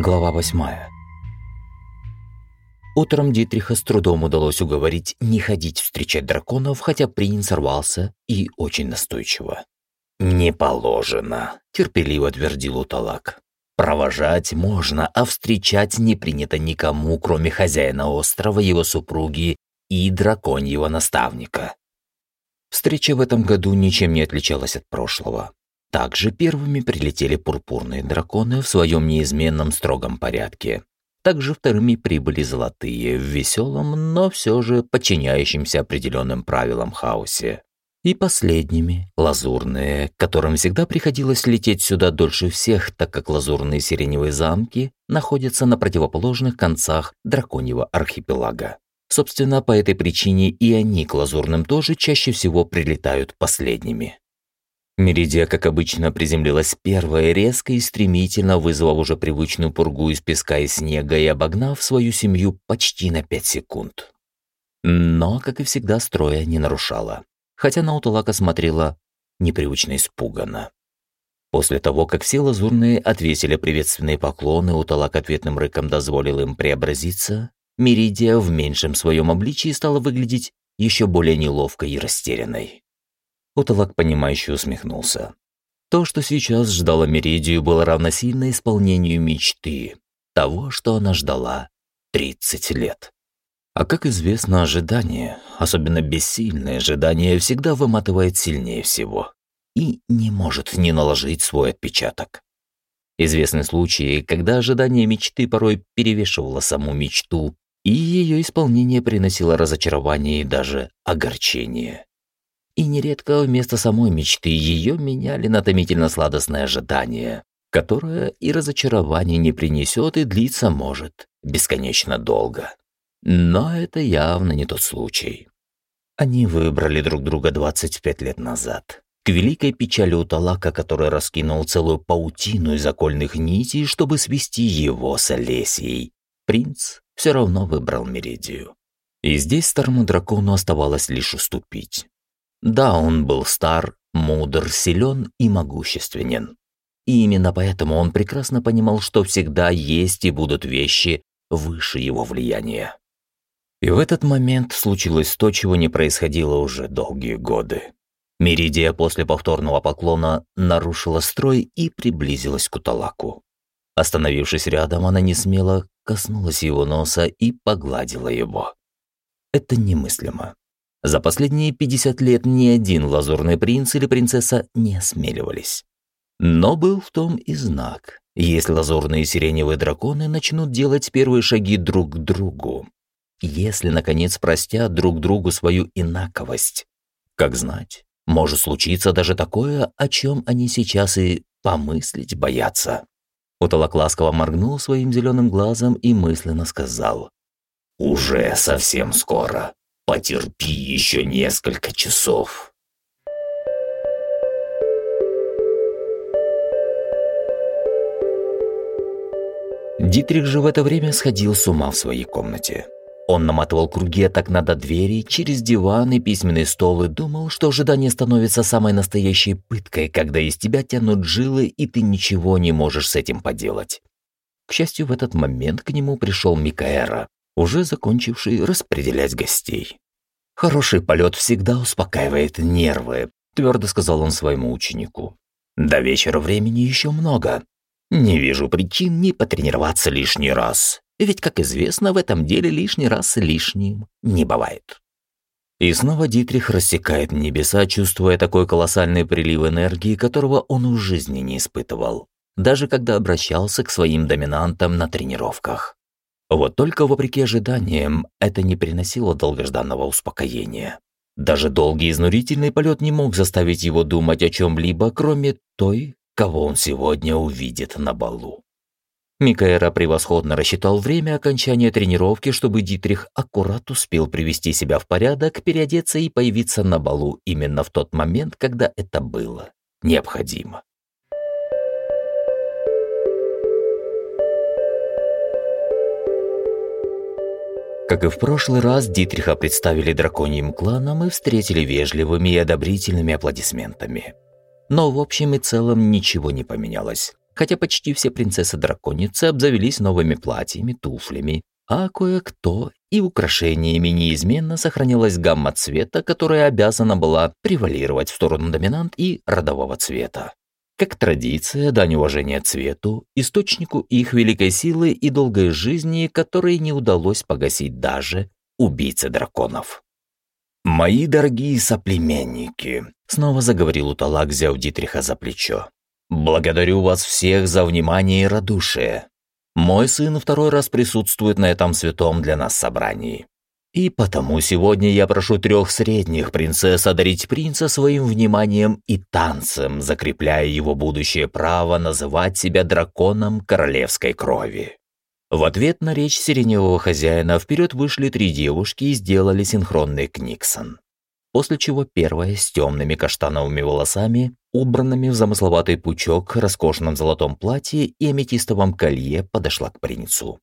Глава восьмая. Утром Дитриха с трудом удалось уговорить не ходить встречать драконов, хотя принц рвался и очень настойчиво. «Не положено», – терпеливо твердил Уталак. «Провожать можно, а встречать не принято никому, кроме хозяина острова, его супруги и драконьего наставника». Встреча в этом году ничем не отличалась от прошлого. Также первыми прилетели пурпурные драконы в своем неизменном строгом порядке. Также вторыми прибыли золотые в веселом, но все же подчиняющимся определенным правилам хаосе. И последними – лазурные, которым всегда приходилось лететь сюда дольше всех, так как лазурные сиреневые замки находятся на противоположных концах драконьего архипелага. Собственно, по этой причине и они к лазурным тоже чаще всего прилетают последними. Меридия, как обычно, приземлилась первая, резко и стремительно, вызвав уже привычную пургу из песка и снега и обогнав свою семью почти на пять секунд. Но, как и всегда, строя не нарушала, хотя на Уталака смотрела непривычно испуганно. После того, как все лазурные отвесили приветственные поклоны, Уталак ответным рыком дозволил им преобразиться, Меридия в меньшем своем обличии стала выглядеть еще более неловкой и растерянной. Уталак, понимающе усмехнулся. То, что сейчас ждало Меридию, было равносильно исполнению мечты, того, что она ждала 30 лет. А как известно, ожидание, особенно бессильное ожидание, всегда выматывает сильнее всего и не может не наложить свой отпечаток. Известны случаи, когда ожидание мечты порой перевешивало саму мечту, и ее исполнение приносило разочарование и даже огорчение. И нередко вместо самой мечты ее меняли на томительно-сладостное ожидание, которое и разочарование не принесет и длиться может бесконечно долго. Но это явно не тот случай. Они выбрали друг друга 25 лет назад. К великой печали у Талака, который раскинул целую паутину из окольных нитей, чтобы свести его с Олесией, принц все равно выбрал Меридию. И здесь старому дракону оставалось лишь уступить. Да, он был стар, мудр, силен и могущественен. И именно поэтому он прекрасно понимал, что всегда есть и будут вещи выше его влияния. И в этот момент случилось то, чего не происходило уже долгие годы. Меридия после повторного поклона нарушила строй и приблизилась к Уталаку. Остановившись рядом, она не смело коснулась его носа и погладила его. Это немыслимо. За последние 50 лет ни один лазурный принц или принцесса не осмеливались. Но был в том и знак. Если лазурные сиреневые драконы начнут делать первые шаги друг к другу, если, наконец, простят друг другу свою инаковость, как знать, может случиться даже такое, о чем они сейчас и помыслить боятся. Утолок ласково моргнул своим зеленым глазом и мысленно сказал «Уже совсем скоро». Потерпи еще несколько часов. Дитрих же в это время сходил с ума в своей комнате. Он наматывал круги так надо двери, через диван и письменный стол и думал, что ожидание становится самой настоящей пыткой, когда из тебя тянут жилы, и ты ничего не можешь с этим поделать. К счастью, в этот момент к нему пришел Микаэра, уже закончивший распределять гостей. «Хороший полет всегда успокаивает нервы», – твердо сказал он своему ученику. «До вечера времени еще много. Не вижу причин не потренироваться лишний раз. Ведь, как известно, в этом деле лишний раз лишним не бывает». И снова Дитрих рассекает небеса, чувствуя такой колоссальный прилив энергии, которого он в жизни не испытывал, даже когда обращался к своим доминантам на тренировках. Вот только вопреки ожиданиям это не приносило долгожданного успокоения. Даже долгий изнурительный полет не мог заставить его думать о чем-либо, кроме той, кого он сегодня увидит на балу. Микаэра превосходно рассчитал время окончания тренировки, чтобы Дитрих аккурат успел привести себя в порядок, переодеться и появиться на балу именно в тот момент, когда это было необходимо. Как и в прошлый раз, Дитриха представили драконьим кланом и встретили вежливыми и одобрительными аплодисментами. Но в общем и целом ничего не поменялось. хотя почти все принцессы-драконицы обзавелись новыми платьями, туфлями, а кое-кто и украшениями неизменно сохранилась гамма цвета, которая обязана была превалировать в сторону доминант и родового цвета. Как традиция, дань уважения цвету, источнику их великой силы и долгой жизни, которой не удалось погасить даже убийце драконов. «Мои дорогие соплеменники», — снова заговорил Уталак, взяв Дитриха за плечо. «Благодарю вас всех за внимание и радушие. Мой сын второй раз присутствует на этом святом для нас собрании. И потому сегодня я прошу трех средних принцесс одарить принца своим вниманием и танцем, закрепляя его будущее право называть себя драконом королевской крови. В ответ на речь сиреневого хозяина вперед вышли три девушки и сделали синхронный книксон. После чего первая с темными каштановыми волосами, убранными в замысловатый пучок, роскошном золотом платье и аметистовом колье подошла к принцу.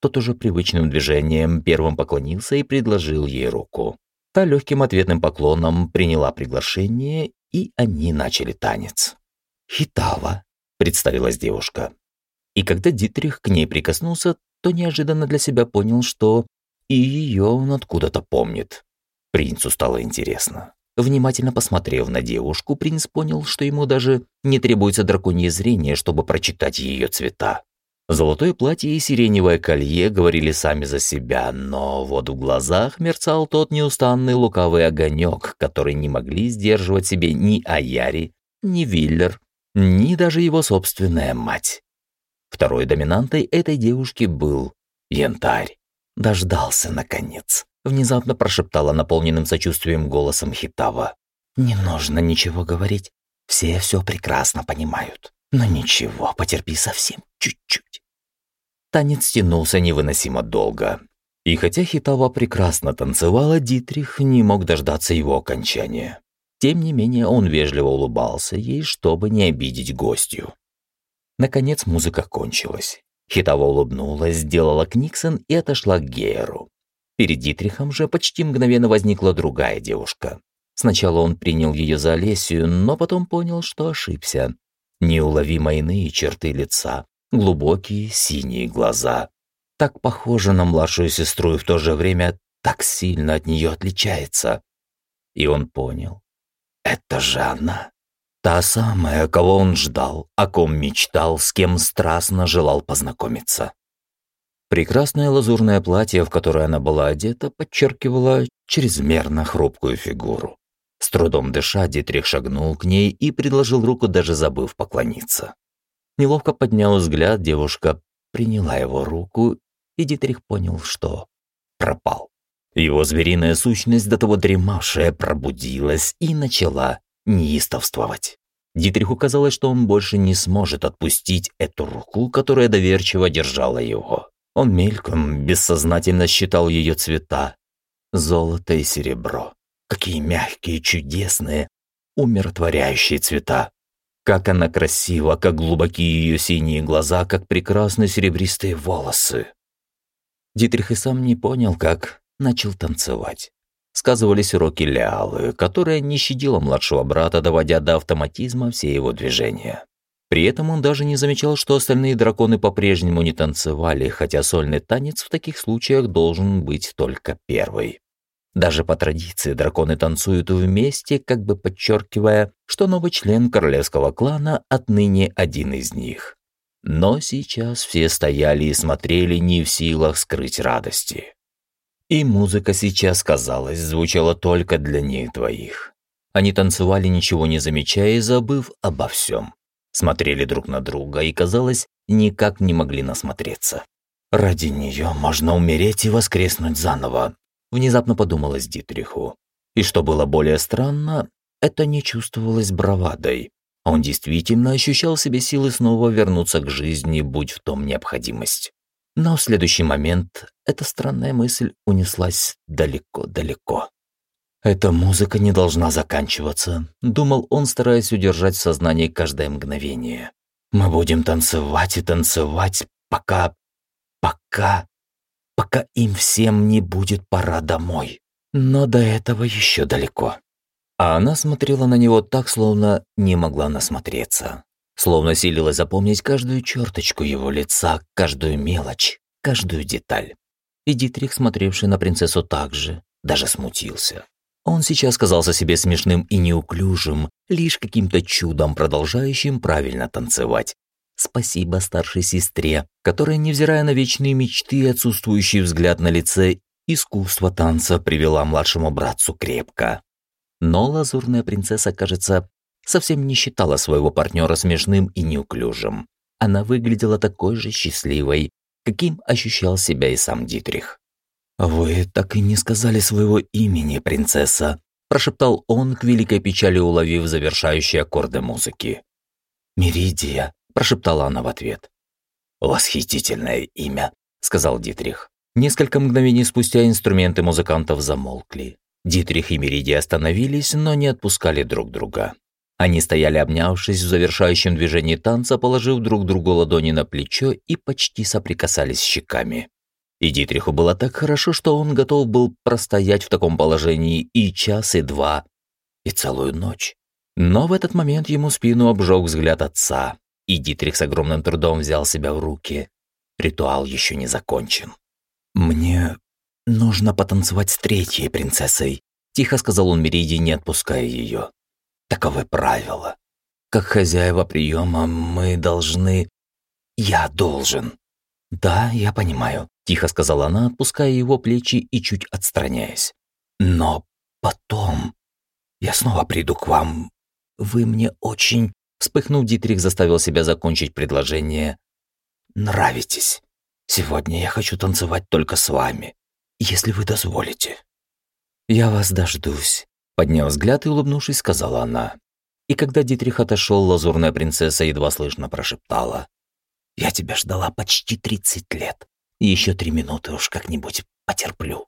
Тот уже привычным движением первым поклонился и предложил ей руку. Та легким ответным поклоном приняла приглашение, и они начали танец. «Хитава», — представилась девушка. И когда Дитрих к ней прикоснулся, то неожиданно для себя понял, что и ее он откуда-то помнит. Принцу стало интересно. Внимательно посмотрев на девушку, принц понял, что ему даже не требуется драконье зрение, чтобы прочитать ее цвета. Золотое платье и сиреневое колье говорили сами за себя, но вот в глазах мерцал тот неустанный лукавый огонек, который не могли сдерживать себе ни Аяри, ни Виллер, ни даже его собственная мать. Второй доминантой этой девушки был Янтарь. Дождался, наконец. Внезапно прошептала наполненным сочувствием голосом Хитава. «Не нужно ничего говорить. Все все прекрасно понимают. Но ничего, потерпи совсем чуть-чуть. Танец тянулся невыносимо долго. И хотя Хитава прекрасно танцевала, Дитрих не мог дождаться его окончания. Тем не менее, он вежливо улыбался ей, чтобы не обидеть гостью. Наконец музыка кончилась. Хитава улыбнулась, сделала книксон и отошла к Гейеру. Перед Дитрихом же почти мгновенно возникла другая девушка. Сначала он принял ее за Олесию, но потом понял, что ошибся. Неуловимо иные черты лица, глубокие синие глаза. Так похожа на младшую сестру и в то же время так сильно от нее отличается. И он понял. Это же она. Та самая, кого он ждал, о ком мечтал, с кем страстно желал познакомиться. Прекрасное лазурное платье, в которое она была одета, подчеркивало чрезмерно хрупкую фигуру. С трудом дыша, Дитрих шагнул к ней и предложил руку, даже забыв поклониться. Неловко поднял взгляд, девушка приняла его руку, и Дитрих понял, что пропал. Его звериная сущность, до того дремавшая, пробудилась и начала неистовствовать. Дитриху казалось, что он больше не сможет отпустить эту руку, которая доверчиво держала его. Он мельком, бессознательно считал ее цвета. Золото и серебро. Какие мягкие, чудесные, умиротворяющие цвета. Как она красива, как глубокие ее синие глаза, как прекрасны серебристые волосы. Дитрих и сам не понял, как начал танцевать. Сказывались уроки Леалы, которая не щадила младшего брата, доводя до автоматизма все его движения. При этом он даже не замечал, что остальные драконы по-прежнему не танцевали, хотя сольный танец в таких случаях должен быть только первый. Даже по традиции драконы танцуют вместе, как бы подчеркивая, что новый член королевского клана отныне один из них. Но сейчас все стояли и смотрели не в силах скрыть радости. И музыка сейчас, казалось, звучала только для них двоих. Они танцевали, ничего не замечая и забыв обо всем. Смотрели друг на друга и, казалось, никак не могли насмотреться. «Ради нее можно умереть и воскреснуть заново», внезапно подумалось Дитриху. И что было более странно, это не чувствовалось бравадой. Он действительно ощущал себе силы снова вернуться к жизни, будь в том необходимость. Но в следующий момент эта странная мысль унеслась далеко-далеко. «Эта музыка не должна заканчиваться», — думал он, стараясь удержать в сознании каждое мгновение. «Мы будем танцевать и танцевать, пока... пока пока им всем не будет пора домой. Но до этого еще далеко. А она смотрела на него так, словно не могла насмотреться. словно силилась запомнить каждую черточку его лица, каждую мелочь, каждую деталь. И Дитрих, смотревший на принцессу также, даже смутился. Он сейчас казался себе смешным и неуклюжим, лишь каким-то чудом продолжающим правильно танцевать. Спасибо старшей сестре, которая, невзирая на вечные мечты и отсутствующий взгляд на лице, искусство танца привела младшему братцу крепко. Но лазурная принцесса, кажется, совсем не считала своего партнера смешным и неуклюжим. Она выглядела такой же счастливой, каким ощущал себя и сам Дитрих. «Вы так и не сказали своего имени, принцесса», прошептал он к великой печали, уловив завершающие аккорды музыки. «Меридия», прошептала она в ответ. «Восхитительное имя», — сказал Дитрих. Несколько мгновений спустя инструменты музыкантов замолкли. Дитрих и Меридия остановились, но не отпускали друг друга. Они стояли обнявшись в завершающем движении танца, положив друг другу ладони на плечо и почти соприкасались щеками. И Дитриху было так хорошо, что он готов был простоять в таком положении и час, и два, и целую ночь. Но в этот момент ему спину обжег взгляд отца, и Дитрих с огромным трудом взял себя в руки. Ритуал еще не закончен. «Мне нужно потанцевать с третьей принцессой», – тихо сказал он Мериди, не отпуская ее. «Таковы правила. Как хозяева приема мы должны... Я должен». «Да, я понимаю», – тихо сказала она, отпуская его плечи и чуть отстраняясь. «Но потом я снова приду к вам. Вы мне очень Вспыхнув, Дитрих заставил себя закончить предложение. «Нравитесь. Сегодня я хочу танцевать только с вами, если вы дозволите». «Я вас дождусь», — подняв взгляд и улыбнувшись, сказала она. И когда Дитрих отошел, лазурная принцесса едва слышно прошептала. «Я тебя ждала почти тридцать лет. Еще три минуты уж как-нибудь потерплю».